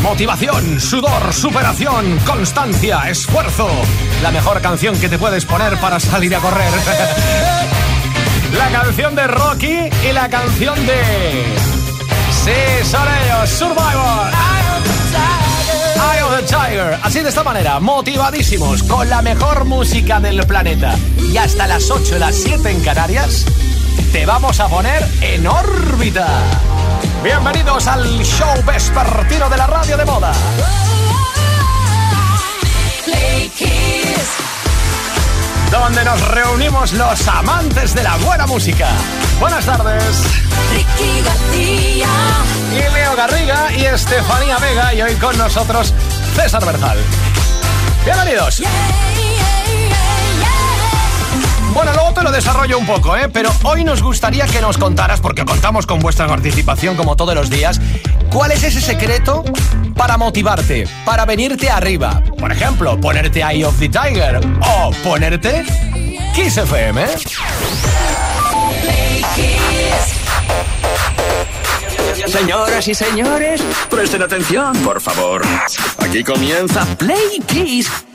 Motivación, sudor, superación, constancia, esfuerzo. La mejor canción que te puedes poner para salir a correr. la canción de Rocky y la canción de... Sí, son ellos, Survivor. Eye of the Tiger. Así de esta manera, motivadísimos, con la mejor música del planeta. Y hasta las 8, las 7 en Canarias, te vamos a poner en órbita. Bienvenidos al show vespertino de la radio de moda. Donde nos reunimos los amantes de la buena música. Buenas tardes. Ricky García. Y Leo Garriga y Estefanía Vega. Y hoy con nosotros César Berzal. Bienvenidos. Bueno, luego te lo desarrollo un poco, ¿eh? Pero hoy nos gustaría que nos contaras, porque contamos con vuestra participación como todos los días, ¿cuál es ese secreto para motivarte, para venirte arriba? Por ejemplo, ponerte Eye of the Tiger o ponerte Kiss FM. Señoras y señores, presten atención, por favor. Aquí comienza Play Kiss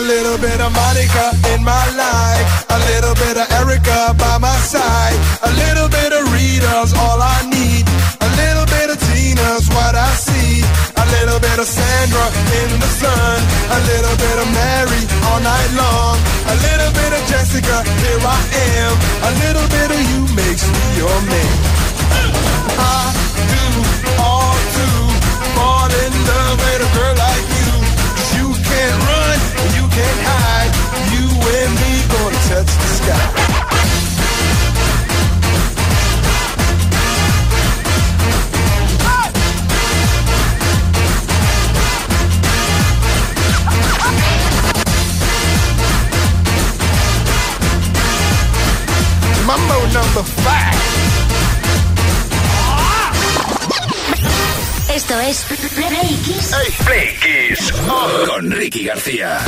A little bit of Monica in my life. A little bit of Erica by my side. A little bit of Rita's all I need. A little bit of Tina's what I see. A little bit of Sandra in the sun. A little bit of Mary all night long. A little bit of Jessica, here I am. A little bit of you makes me your man. I do all fall in love with a girl like you. you can't run, sky. Mambo number five. Esto es Play Kiss Play Kiss con Ricky García.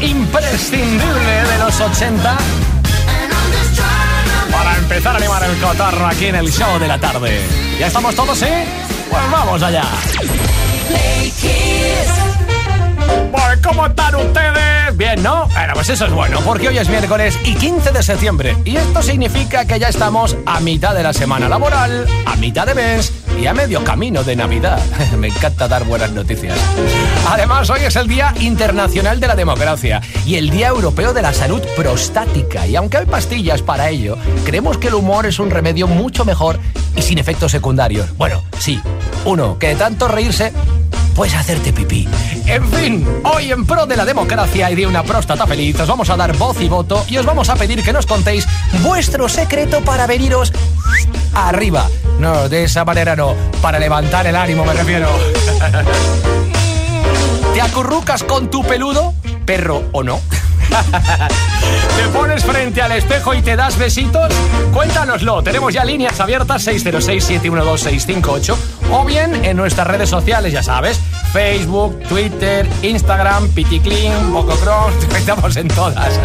Imprescindible de los 80 para empezar a animar el cotarro aquí en el show de la tarde. ¿Ya estamos todos, sí? Pues vamos allá. ¿Cómo están ustedes? Bien, ¿no? Bueno, pues eso es bueno, porque hoy es miércoles y 15 de septiembre. Y esto significa que ya estamos a mitad de la semana laboral, a mitad de mes y a medio camino de Navidad. Me encanta dar buenas noticias. Además, hoy es el Día Internacional de la Democracia y el Día Europeo de la Salud Prostática. Y aunque hay pastillas para ello, creemos que el humor es un remedio mucho mejor y sin efectos secundarios. Bueno, sí, uno, que tanto reírse puedes hacerte pipí. En fin, hoy en pro de la democracia y de una próstata feliz os vamos a dar voz y voto y os vamos a pedir que nos contéis vuestro secreto para veniros arriba. No, de esa manera no, para levantar el ánimo me refiero. ¿Te acurrucas con tu peludo, perro o no? ¿Te pones frente al espejo y te das besitos? Cuéntanoslo. Tenemos ya líneas abiertas 606-712-658 o bien en nuestras redes sociales, ya sabes. Facebook, Twitter, Instagram, Piticlean, Bococross, estamos en todas.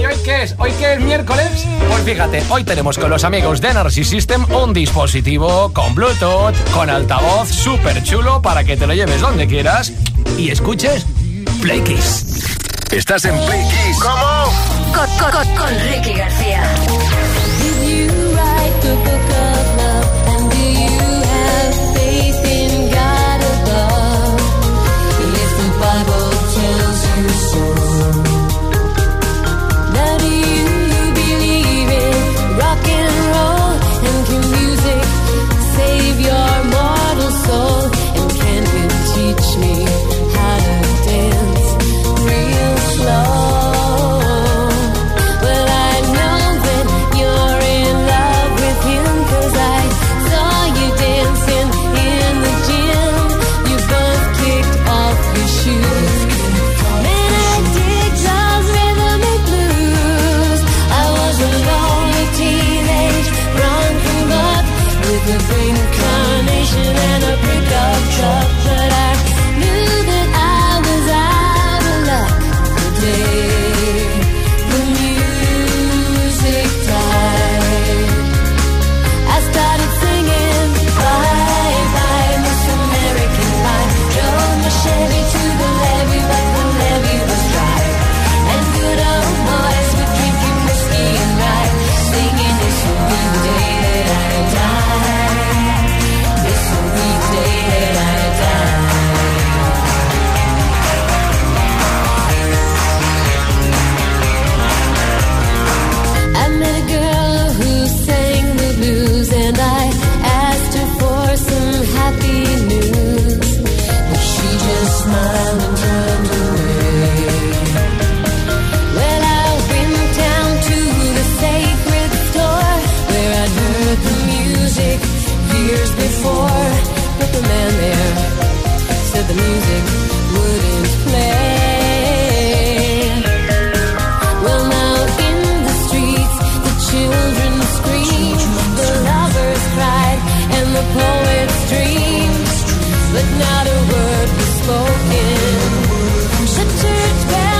¿Y hoy qué es? ¿Hoy qué es miércoles? Pues fíjate, hoy tenemos con los amigos de Energy System un dispositivo con Bluetooth, con altavoz súper chulo para que te lo lleves donde quieras y escuches Play Kiss. Estás en Play Kiss. ¿Cómo? Con, con, con Ricky García. scream, the lovers cried, and the poets dreamed. But not a word was spoken. The church bell.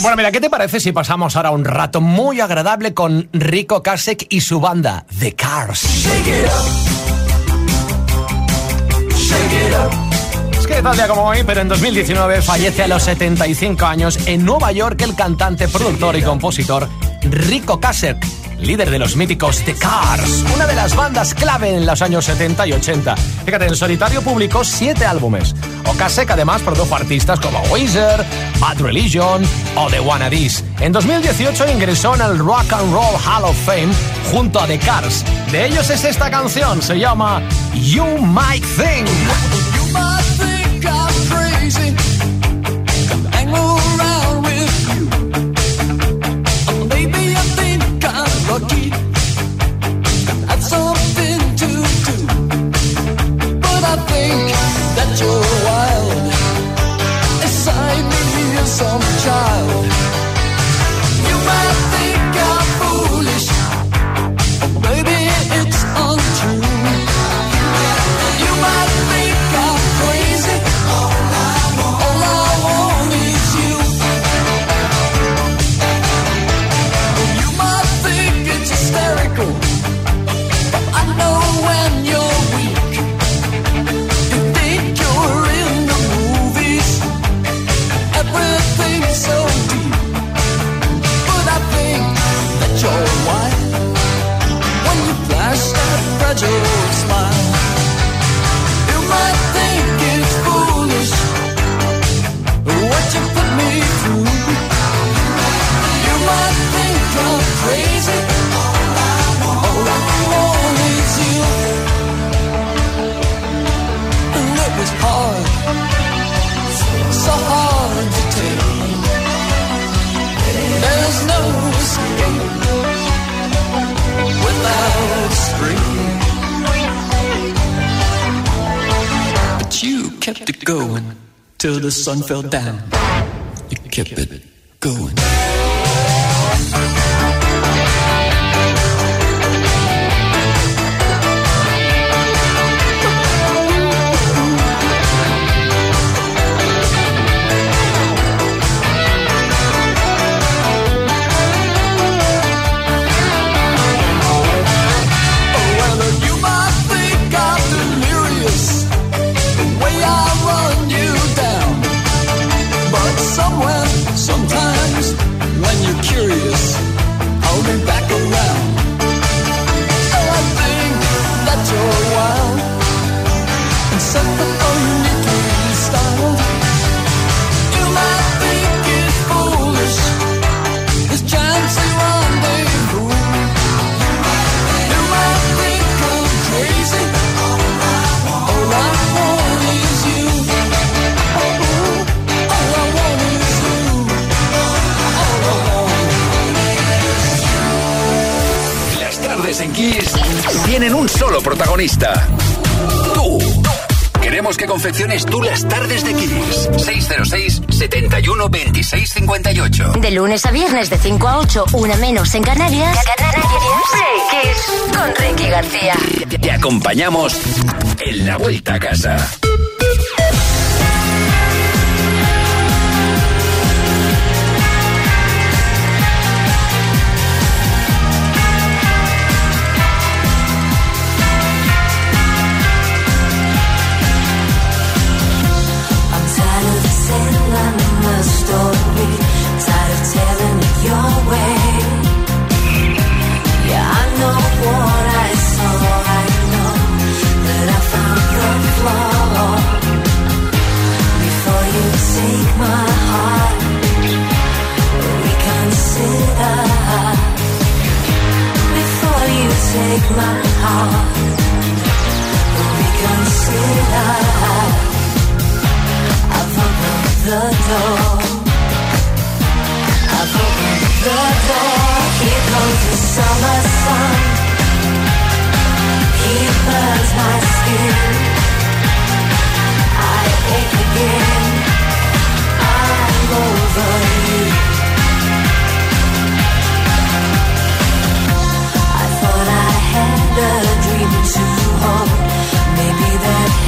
Bueno, mira, ¿qué te parece si pasamos ahora un rato muy agradable con Rico Kasek y su banda, The Cars? Es que tal día como hoy, pero en 2019 fallece a los 75 años en Nueva York el cantante, productor y compositor Rico Kasek líder de los míticos The Cars, una de las bandas clave en los años 70 y 80. Fíjate, en solitario publicó siete álbumes. Okasek además produjo artistas como Weezer, Bad Religion o The Wannadies. En 2018 ingresó en el Rock and Roll Hall of Fame junto a The Cars. De ellos es esta canción, se llama You Might Think. Going till the sun fell down. You kept it going. Protagonista. Tú. Queremos que confecciones tú las tardes de Kiss. 606 71 26 58. De lunes a viernes de 5 a 8, una menos en Canarias. Play Kiss con Ricky García. Te acompañamos en la vuelta a casa. Take my heart, reconsider. I've opened the door. I've opened the door. Here comes the summer sun. He burns my skin. I ache again. I'm over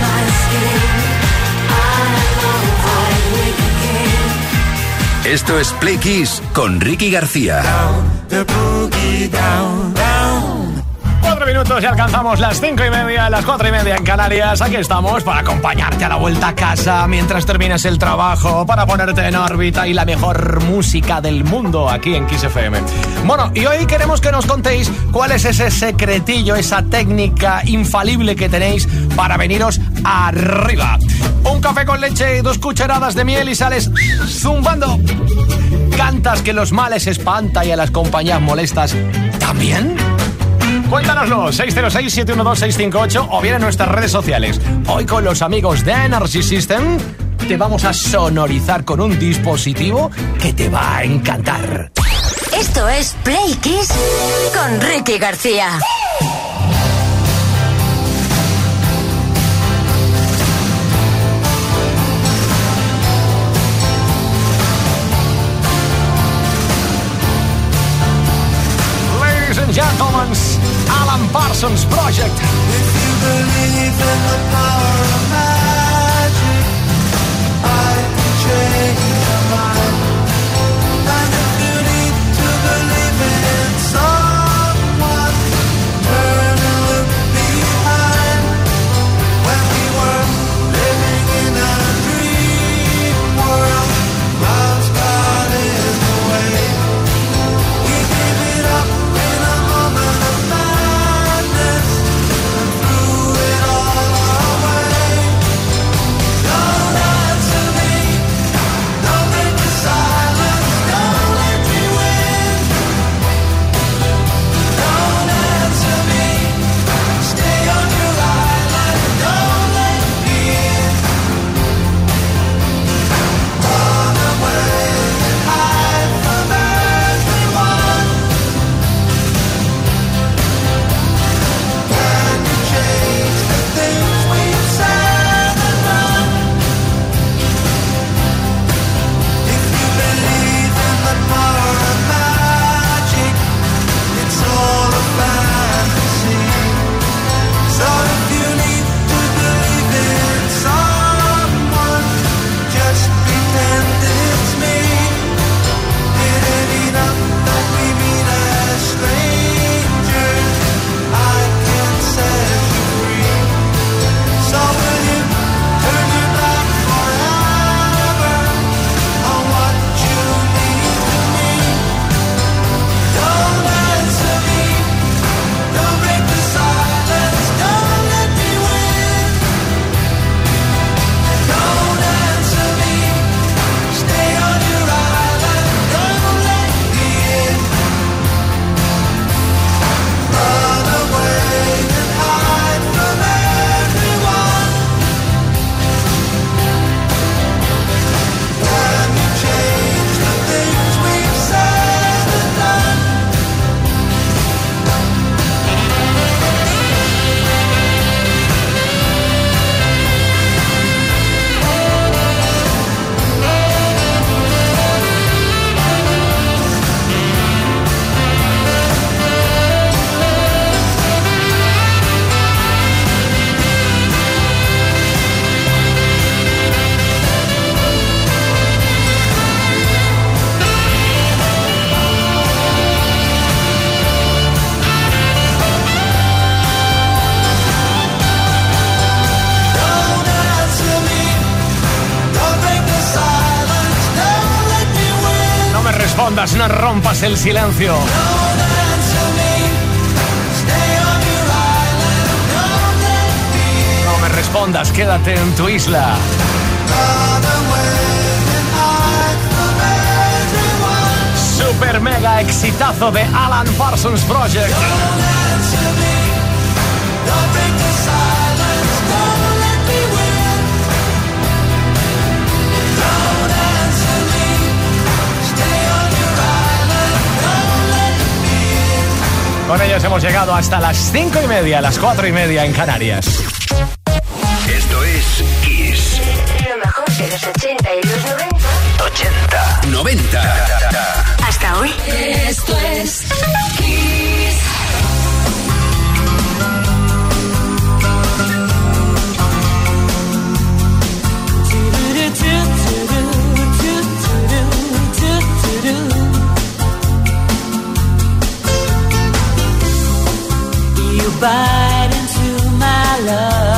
my skin. I'm ache Esto es Play Kiss con Ricky García. Cuatro minutos y alcanzamos las cinco y media, las cuatro y media en Canarias. Aquí estamos para acompañarte a la vuelta a casa mientras termines el trabajo, para ponerte en órbita y la mejor música del mundo aquí en Kiss FM. Bueno, y hoy queremos que nos contéis cuál es ese secretillo, esa técnica infalible que tenéis para veniros arriba. Un café con leche y dos cucharadas de miel y sales zumbando. ¿Cantas que los males espanta y a las compañías molestas también? Cuéntanoslo, 606-712-658 o bien en nuestras redes sociales. Hoy con los amigos de Energy System te vamos a sonorizar con un dispositivo que te va a encantar. Esto es Play Kiss con Ricky García. Gentlemen, Alan Parsons Project. If you believe in the power of magic, silencio. No me respondas, quédate en tu isla. Super mega exitazo de Alan Parsons Project. Con ellos hemos llegado hasta las 5 y media, las 4 y media en Canarias. Esto es Kiss. Lo mejor de los 80 y los 90. 80. 90. Hasta hoy. Esto es Kiss. bite into my love.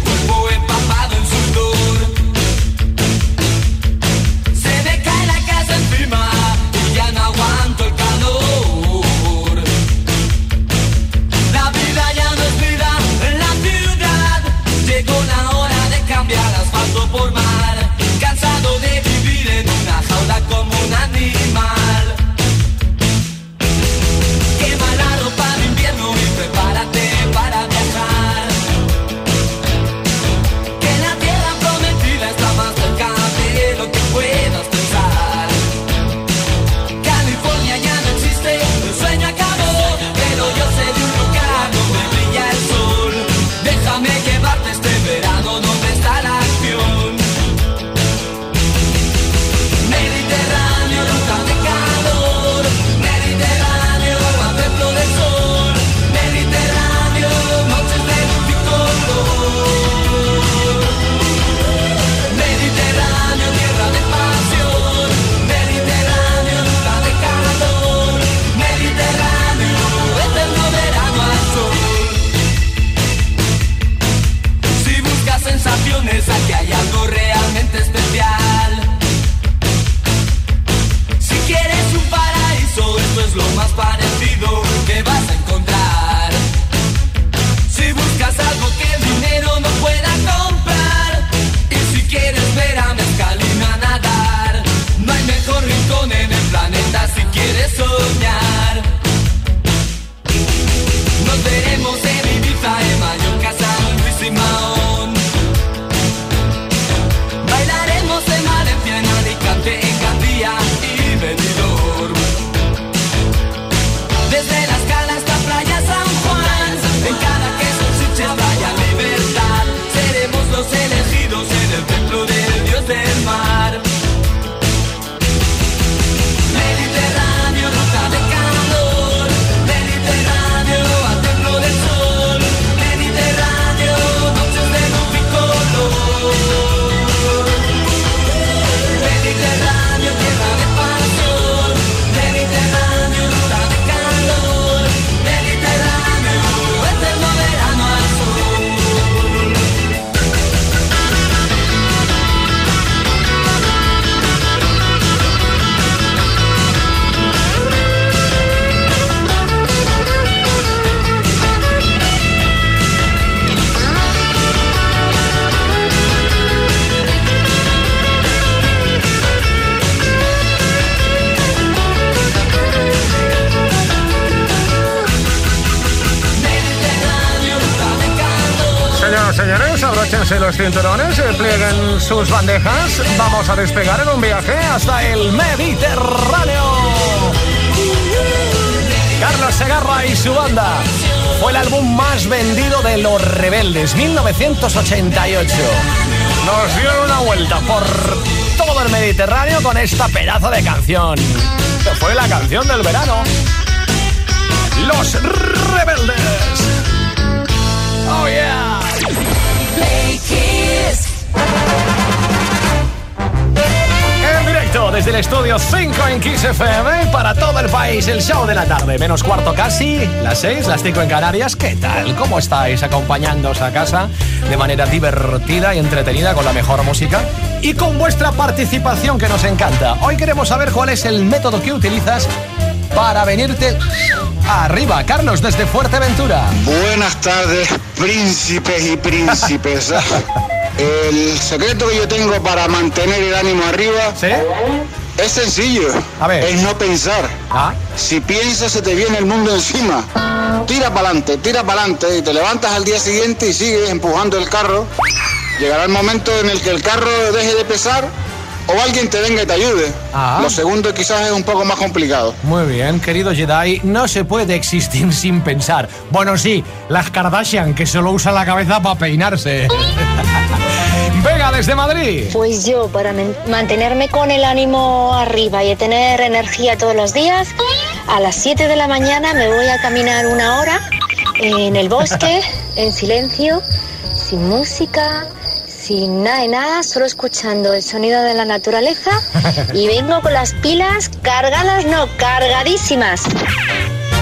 los cinturones, eh, plieguen sus bandejas. Vamos a despegar en un viaje hasta el Mediterráneo. Carlos Segarra y su banda. Fue el álbum más vendido de Los Rebeldes, 1988. Nos dieron una vuelta por todo el Mediterráneo con esta pedazo de canción. Fue la canción del verano. Los Rebeldes. Oh yeah. Directo desde el estudio 5 en Kiss FM para todo el país, el show de la tarde, menos cuarto casi, las 6, las 5 en Canarias. ¿Qué tal? ¿Cómo estáis acompañándoos a casa de manera divertida y entretenida con la mejor música? Y con vuestra participación que nos encanta. Hoy queremos saber cuál es el método que utilizas para venirte arriba. Carlos, desde Fuerteventura. Buenas tardes, príncipes y princesas. El secreto que yo tengo para mantener el ánimo arriba ¿Sí? es sencillo. A ver. Es no pensar. Ah, Si piensas se te viene el mundo encima. Tira para adelante, tira para adelante y te levantas al día siguiente y sigues empujando el carro. Llegará el momento en el que el carro deje de pesar o alguien te venga y te ayude. Ah. Lo segundo quizás es un poco más complicado. Muy bien, querido Jedi, no se puede existir sin pensar. Bueno, sí, las Kardashian, que solo usan la cabeza para peinarse. Venga, desde Madrid. Pues yo, para mantenerme con el ánimo arriba y tener energía todos los días, a las 7 de la mañana me voy a caminar una hora en el bosque, en silencio, sin música, sin nada de nada, solo escuchando el sonido de la naturaleza y vengo con las pilas cargadas, no, cargadísimas.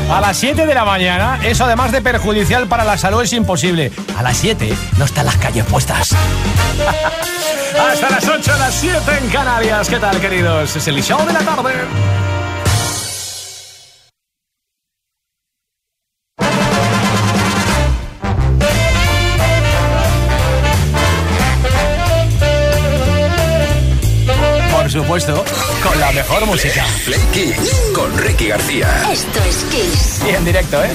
A las 7 de la mañana, eso además de perjudicial para la salud es imposible. A las 7 no están las calles puestas. Hasta las 8, a las 7 en Canarias. ¿Qué tal, queridos? Es el show de la tarde. Mejor música. Play Kiss con Ricky García. Esto es Kiss. Y en directo, ¿eh?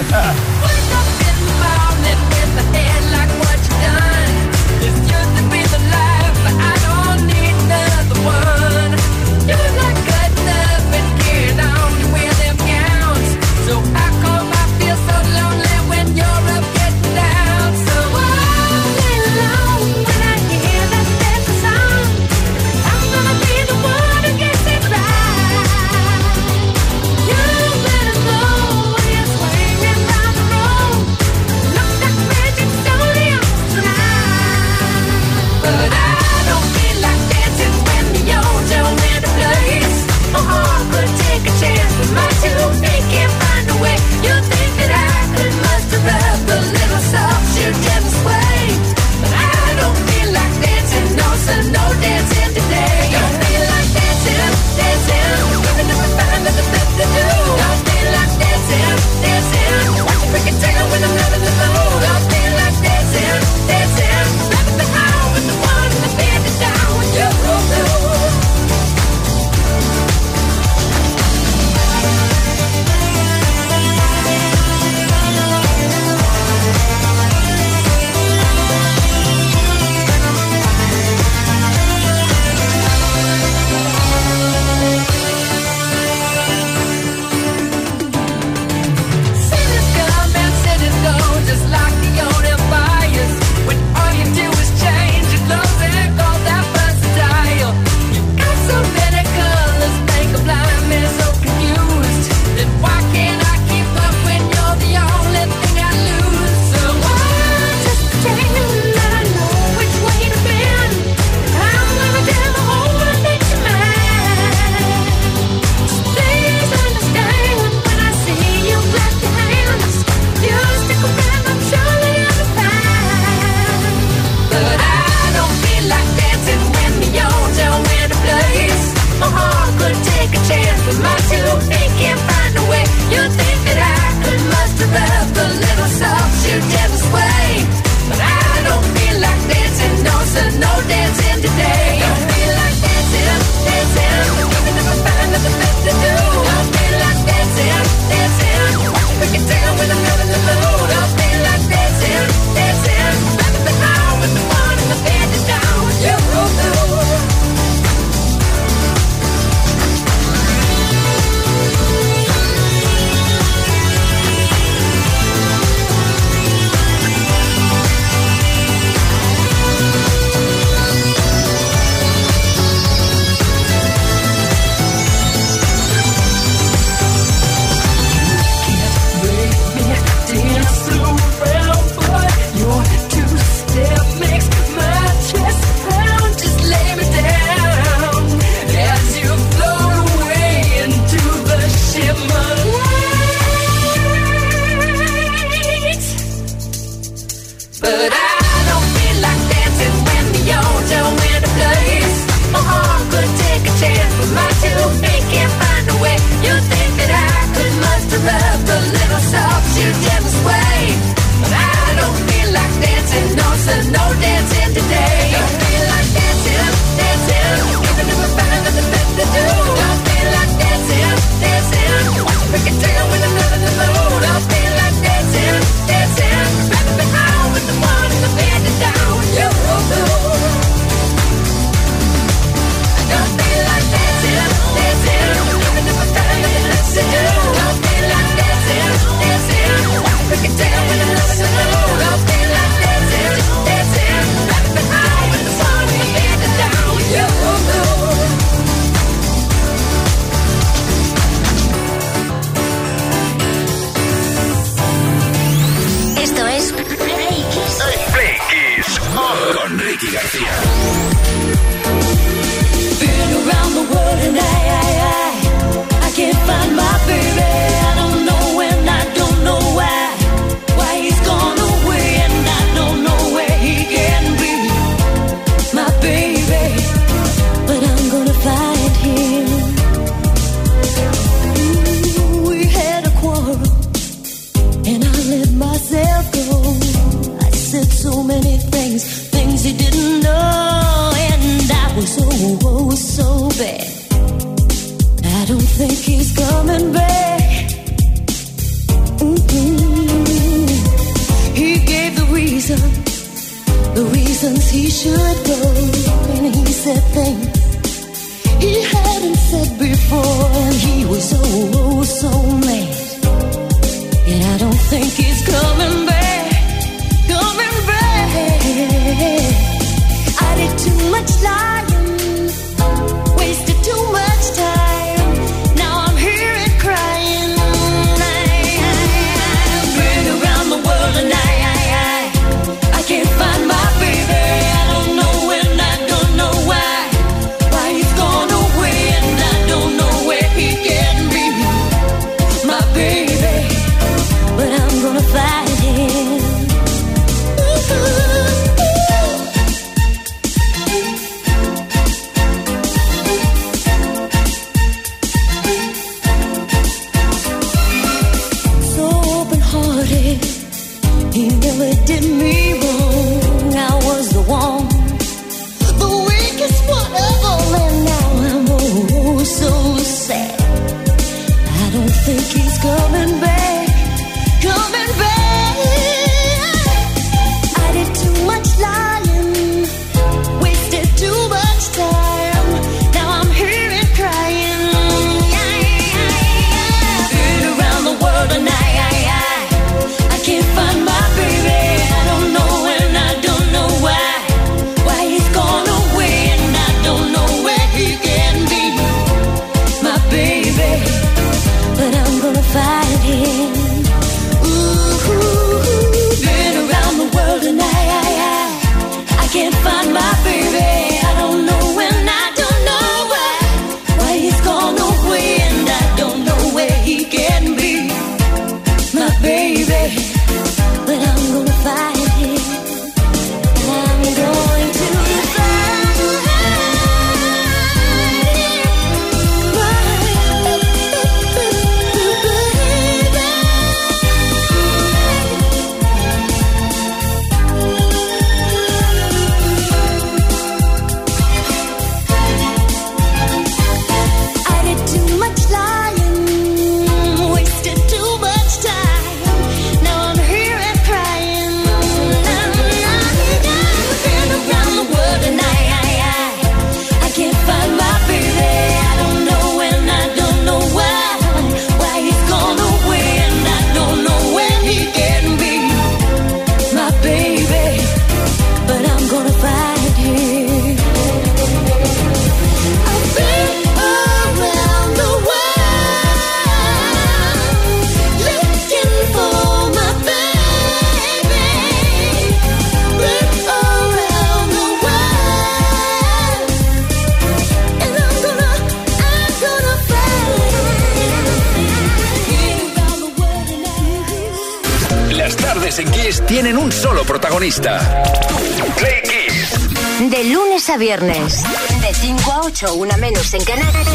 de 5 a 8, una menos en Canarias,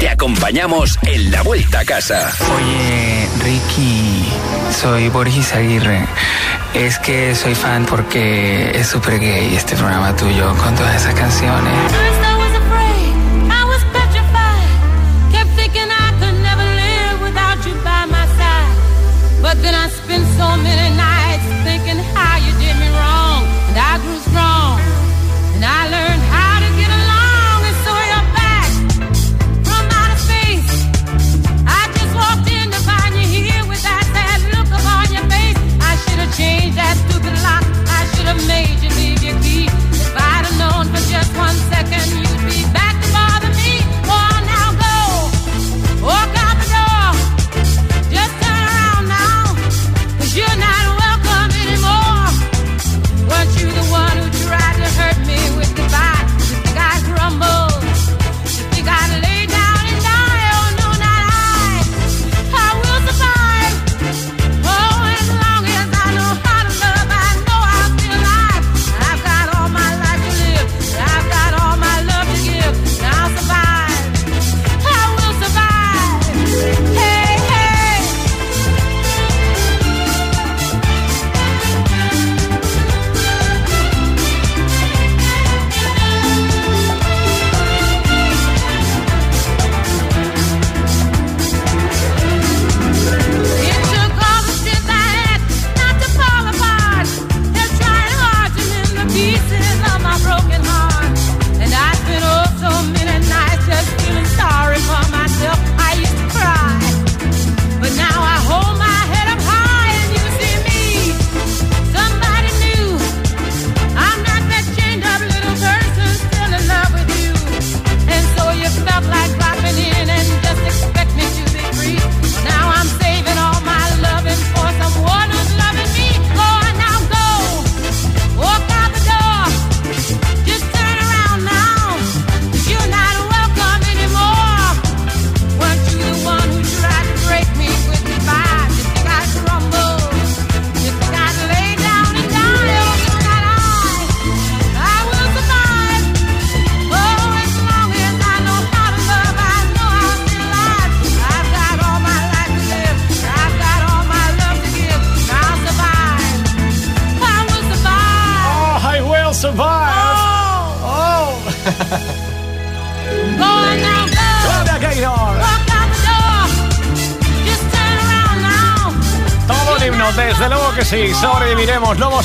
te acompañamos en la vuelta a casa. Oye, Ricky, soy Borges Aguirre. Es que soy fan porque es súper gay este programa tuyo con todas esas canciones.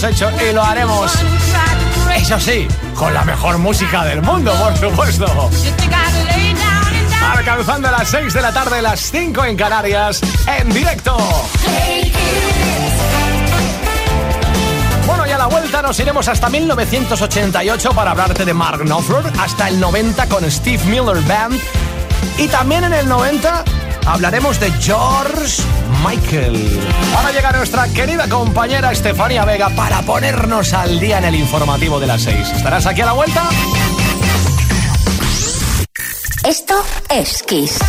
Hecho y lo haremos. Eso sí, con la mejor música del mundo, por supuesto. Alcanzando las 6 de la tarde, las 5 en Canarias, en directo. Bueno, y a la vuelta nos iremos hasta 1988 para hablarte de Mark Knopfler, hasta el 90 con Steve Miller Band. Y también en el 90 hablaremos de George Michael. Ahora llega nuestra querida compañera Estefania Vega para ponernos al día en el informativo de las 6. ¿Estarás aquí a la vuelta? Esto es Kiss.